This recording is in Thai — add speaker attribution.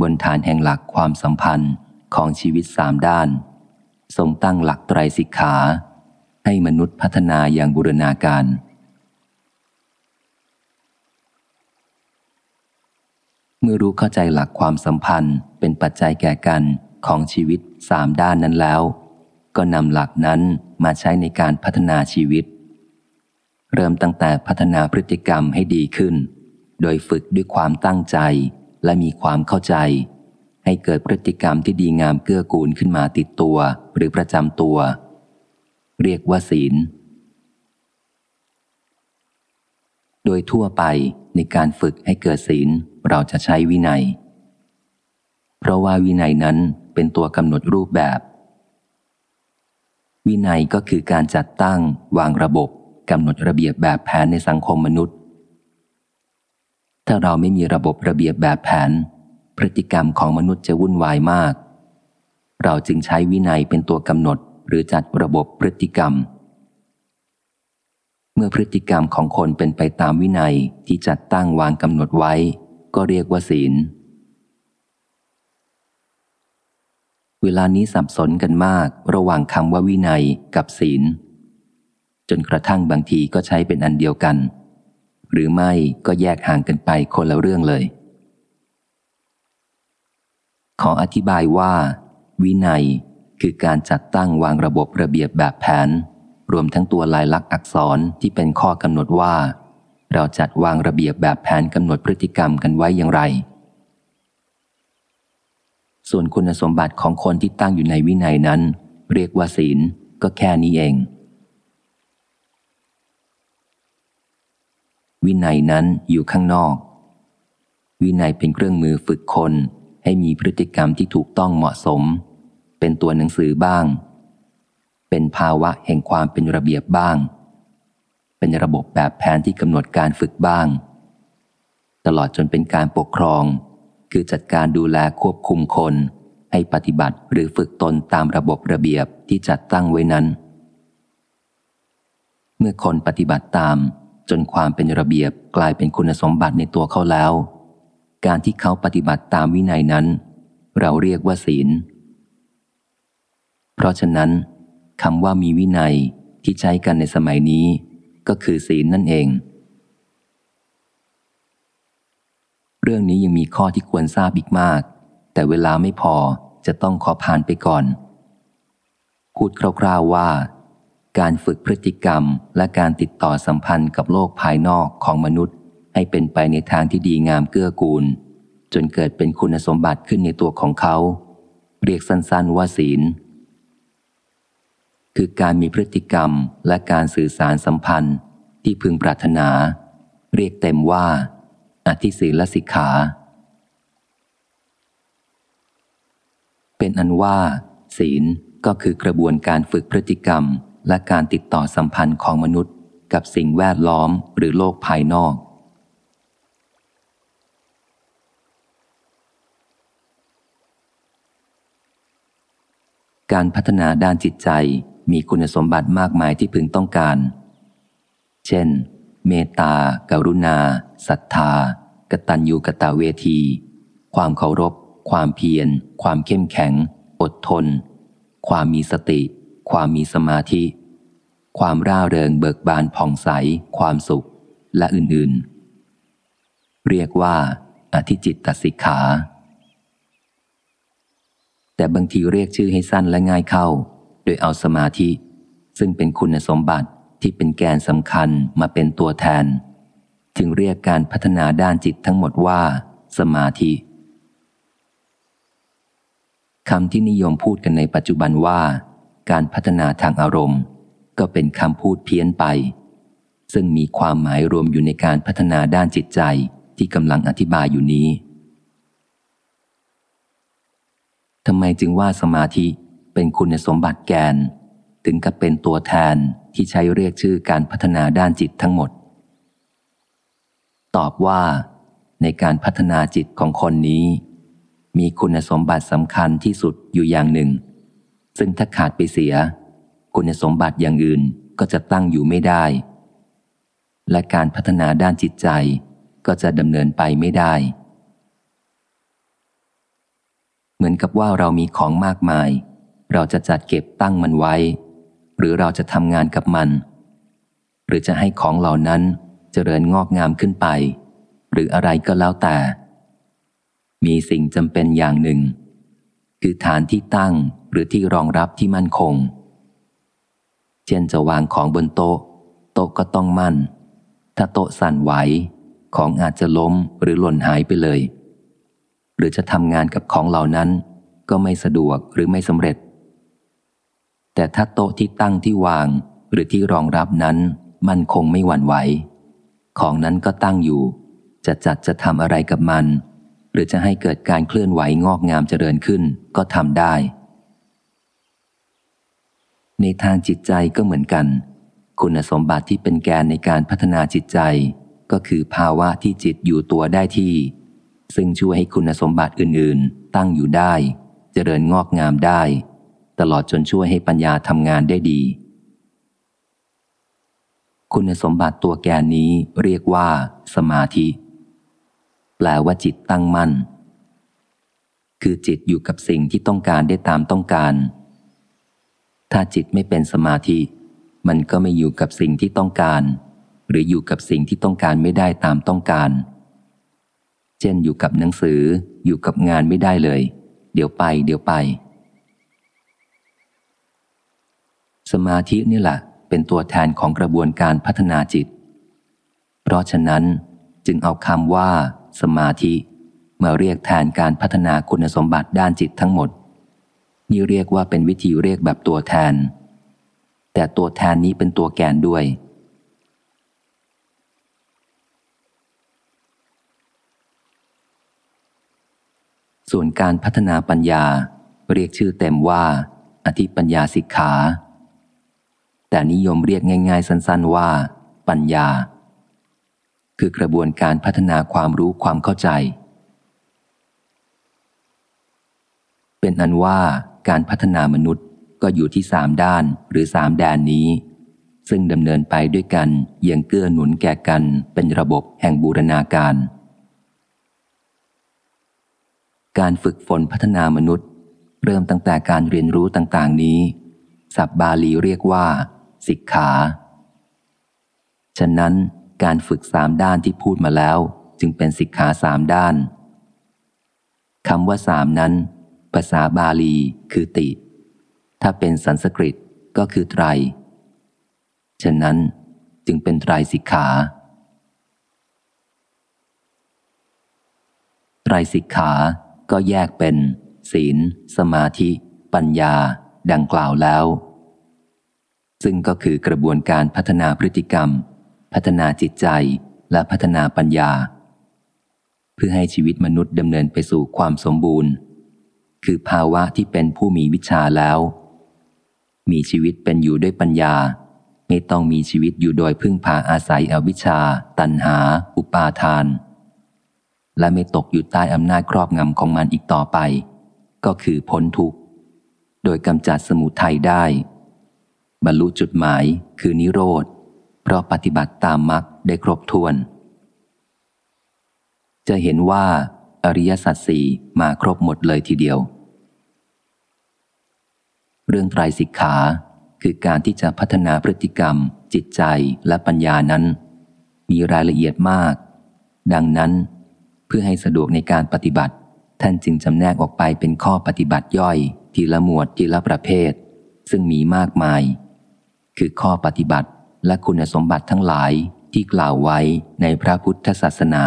Speaker 1: บนฐานแห่งหลักความสัมพันธ์ของชีวิตสามด้าน ทรงตั้งหลักไตรสิกขา ให้มนุษย์พัฒนาอย่างบูรณาการ เมื่อรู้เข้าใจหลักความสัมพันธ์เป็นปัจจัยแก่กันของชีวิตสามด้านนั้นแล้ว ก็นำหลักนั้นมาใช้ในการพัฒนาชีวิต เริ่มตั้งแต่พัฒนาพฤติกรรมให้ดีขึ้น โดยฝึกด้วยความตั้งใจ และมีความเข้าใจ ให้เกิดพฤติกรรมที่ดีงามเกื้อกูลขึ้นมาติดตัวหรือประจำตัว เรียกว่าศีล โดยทั่วไปในการฝึกให้เกิดศีลเราจะใช้วินัย เพราะว่าวินัยนั้นเป็นตัวกำหนดรูปแบบ วินัยก็คือการจัดตั้ง วางระบบกำหนดระเบียบแบบแผนในสังคมมนุษย์ ถ้าเราไม่มีระบบระเบียบแบบแผน พฤติกรรมของมนุษย์จะวุ่นวายมาก เราจึงใช้วินัยเป็นตัวกำหนดหรือจัดระบบพฤติกรรม เมื่อพฤติกรรมของคนเป็นไปตามวินัยที่จัดตั้งวางกำหนดไว้ ก็เรียกว่าศีล เวลานี้สับสนกันมากระหว่างคำว่าวินัยกับศีล จนกระทั่งบางทีก็ใช้เป็นอันเดียวกัน หรือไม่ก็แยกห่างกันไปคนละเรื่องเลย ขออธิบายว่า วินัยคือการจัดตั้งวางระบบระเบียบแบบแผน รวมทั้งตัวลายลักษณ์อักษรที่เป็นข้อกำหนดว่า เราจัดวางระเบียบแบบแผนกำหนดพฤติกรรมกันไว้อย่างไร ส่วนคุณสมบัติของคนที่ตั้งอยู่ในวินัยนั้น เรียกว่าศีลก็แค่นี้เอง วินัยนั้นอยู่ข้างนอก วินัยเป็นเครื่องมือฝึกคนให้มีพฤติกรรมที่ถูกต้องเหมาะสม เป็นตัวหนังสือบ้าง เป็นภาวะแห่งความเป็นระเบียบบ้าง เป็นระบบแบบแผนที่กำหนดการฝึกบ้าง ตลอดจนเป็นการปกครอง คือจัดการดูแลควบคุมคนให้ปฏิบัติหรือฝึกตนตามระบบระเบียบที่จัดตั้งไว้นั้น เมื่อคนปฏิบัติตาม จนความเป็นระเบียบกลายเป็นคุณสมบัติในตัวเขาแล้ว การที่เขาปฏิบัติตามวินัยนั้น เราเรียกว่าศีล เพราะฉะนั้นคำว่ามีวินัยที่ใช้กันในสมัยนี้ก็คือศีลนั่นเอง เรื่องนี้ยังมีข้อที่ควรทราบอีกมาก แต่เวลาไม่พอจะต้องขอผ่านไปก่อน พูดคร่าวๆว่า การฝึกพฤติกรรมและการติดต่อสัมพันธ์กับโลกภายนอกของมนุษย์ ให้เป็นไปในทางที่ดีงามเกื้อกูล จนเกิดเป็นคุณสมบัติขึ้นในตัวของเขา เรียกสั้นๆว่าศีล คือการมีพฤติกรรมและการสื่อสารสัมพันธ์ที่พึงปรารถนา เรียกเต็มว่าอธิศีลสิกขา เป็นอันว่า ศีลก็คือกระบวนการฝึกพฤติกรรม และการติดต่อสัมพันธ์ของมนุษย์ กับสิ่งแวดล้อมหรือโลกภายนอก การพัฒนาด้านจิตใจมีคุณสมบัติมากมายที่พึงต้องการ เช่น เมตตากรุณา ศรัทธา กตัญญูกตเวที ความเคารพ ความเพียร ความเข้มแข็ง อดทน ความมีสติ ความมีสมาธิ ความร่าเริงเบิกบานผ่องใส ความสุข และอื่นๆ เรียกว่าอธิจิตตสิกขา แต่บางทีเรียกชื่อให้สั้นและง่ายเข้า โดยเอาสมาธิ ซึ่งเป็นคุณสมบัติที่เป็นแกนสำคัญมาเป็นตัวแทน จึงเรียกการพัฒนาด้านจิตทั้งหมดว่า สมาธิคำที่นิยมพูดกันในปัจจุบันว่า การพัฒนาทางอารมณ์ ก็เป็นคำพูดเพี้ยนไป ซึ่งมีความหมายรวมอยู่ในการพัฒนาด้านจิตใจที่กำลังอธิบายอยู่นี้ทำไมจึงว่าสมาธิเป็นคุณสมบัติแกน ถึงกับเป็นตัวแทนที่ใช้เรียกชื่อการพัฒนาด้านจิตทั้งหมด ตอบว่า ในการพัฒนาจิตของคนนี้ มีคุณสมบัติสำคัญที่สุดอยู่อย่างหนึ่ง ซึ่งถ้าขาดไปเสีย คุณสมบัติอย่างอื่นก็จะตั้งอยู่ไม่ได้ และการพัฒนาด้านจิตใจก็จะดำเนินไปไม่ได้ เหมือนกับว่าเรามีของมากมาย เราจะจัดเก็บตั้งมันไว้ หรือเราจะทำงานกับมัน หรือจะให้ของเหล่านั้นเจริญงอกงามขึ้นไป หรืออะไรก็แล้วแต่ มีสิ่งจำเป็นอย่างหนึ่ง คือฐานที่ตั้งหรือที่รองรับที่มั่นคง เช่นจะวางของบนโต๊ะ โต๊ะก็ต้องมั่น ถ้าโต๊ะสั่นไหว ของอาจจะล้มหรือหล่นหายไปเลย หรือจะทำงานกับของเหล่านั้น ก็ไม่สะดวกหรือไม่สำเร็จ แต่ถ้าโต๊ะที่ตั้งที่วางหรือที่รองรับนั้น มั่นคงไม่หวั่นไหว ของนั้นก็ตั้งอยู่ จะจัดจะทำอะไรกับมัน หรือจะให้เกิดการเคลื่อนไหวงอกงามเจริญขึ้นก็ทำได้ ในทางจิตใจก็เหมือนกัน คุณสมบัติที่เป็นแกนในการพัฒนาจิตใจ ก็คือภาวะที่จิตอยู่ตัวได้ที่ ซึ่งช่วยให้คุณสมบัติอื่น ๆ ตั้งอยู่ได้ เจริญงอกงามได้ ตลอดจนช่วยให้ปัญญาทำงานได้ดี คุณสมบัติตัวแกนนี้เรียกว่า สมาธิ ลว่าจิตตั้งมั่น คือจิตอยู่กับสิ่งที่ต้องการได้ตามต้องการ ถ้าจิตไม่เป็นสมาธิ มันก็ไม่อยู่กับสิ่งที่ต้องการ หรืออยู่กับสิ่งที่ต้องการไม่ได้ตามต้องการ เช่นอยู่กับหนังสือ อยู่กับงานไม่ได้เลย เดี๋ยวไป เดี๋ยวไป สมาธินี่แหละเป็นตัวแทนของกระบวนการพัฒนาจิต เพราะฉะนั้นจึงเอาคำว่า สมาธิ มาเรียกแทนการพัฒนาคุณสมบัติด้านจิตทั้งหมด นี่เรียกว่าเป็นวิธีเรียกแบบตัวแทน แต่ตัวแทนนี้เป็นตัวแกนด้วย ส่วนการพัฒนาปัญญาเรียกชื่อเต็มว่า อธิปัญญาสิกขา แต่นิยมเรียกง่าย ๆ สั้น ๆว่า ปัญญา คือกระบวนการพัฒนาความรู้ความเข้าใจ เป็นอันว่าการพัฒนามนุษย์ก็อยู่ที่สามด้านหรือสามแดนนี้ ซึ่งดำเนินไปด้วยกันยังเกื้อหนุนแก่กันเป็นระบบแห่งบูรณาการ การฝึกฝนพัฒนามนุษย์ เริ่มตั้งแต่การเรียนรู้ต่างๆนี้ สับบาลีเรียกว่า สิกขา ฉะนั้น การฝึกสามด้านที่พูดมาแล้ว จึงเป็นสิกขาสามด้านคำว่าสามนั้น ภาษาบาลีคือติ ถ้าเป็นสันสกฤตก็คือไตร ฉะนั้นจึงเป็นไตรสิกขาไตรสิกขาก็แยกเป็น ศีล สมาธิ ปัญญา ดังกล่าวแล้ว ซึ่งก็คือกระบวนการพัฒนาพฤติกรรม พัฒนาจิตใจและพัฒนาปัญญา เพื่อให้ชีวิตมนุษย์ดำเนินไปสู่ความสมบูรณ์ คือภาวะที่เป็นผู้มีวิชาแล้ว มีชีวิตเป็นอยู่ด้วยปัญญา ไม่ต้องมีชีวิตอยู่โดยพึ่งพาอาศัยอวิชชา ตัณหา อุปาทาน และไม่ตกอยู่ใต้อำนาจครอบงำของมันอีกต่อไป ก็คือพ้นทุกข์ โดยกำจัดสมุทัยได้ บรรลุจุดหมายคือนิโรธ เพราะปฏิบัติตามมรรคได้ครบถ้วน จะเห็นว่าอริยสัจสี่มาครบหมดเลยทีเดียว เรื่องไตรสิกขาคือการที่จะพัฒนาพฤติกรรม จิตใจและปัญญานั้น มีรายละเอียดมาก ดังนั้น เพื่อให้สะดวกในการปฏิบัติ ท่านจึงจำแนกออกไปเป็นข้อปฏิบัติย่อย ทีละหมวดทีละประเภท ซึ่งมีมากมาย คือข้อปฏิบัติ และคุณสมบัติทั้งหลายที่กล่าวไว้ในพระพุทธศาสนา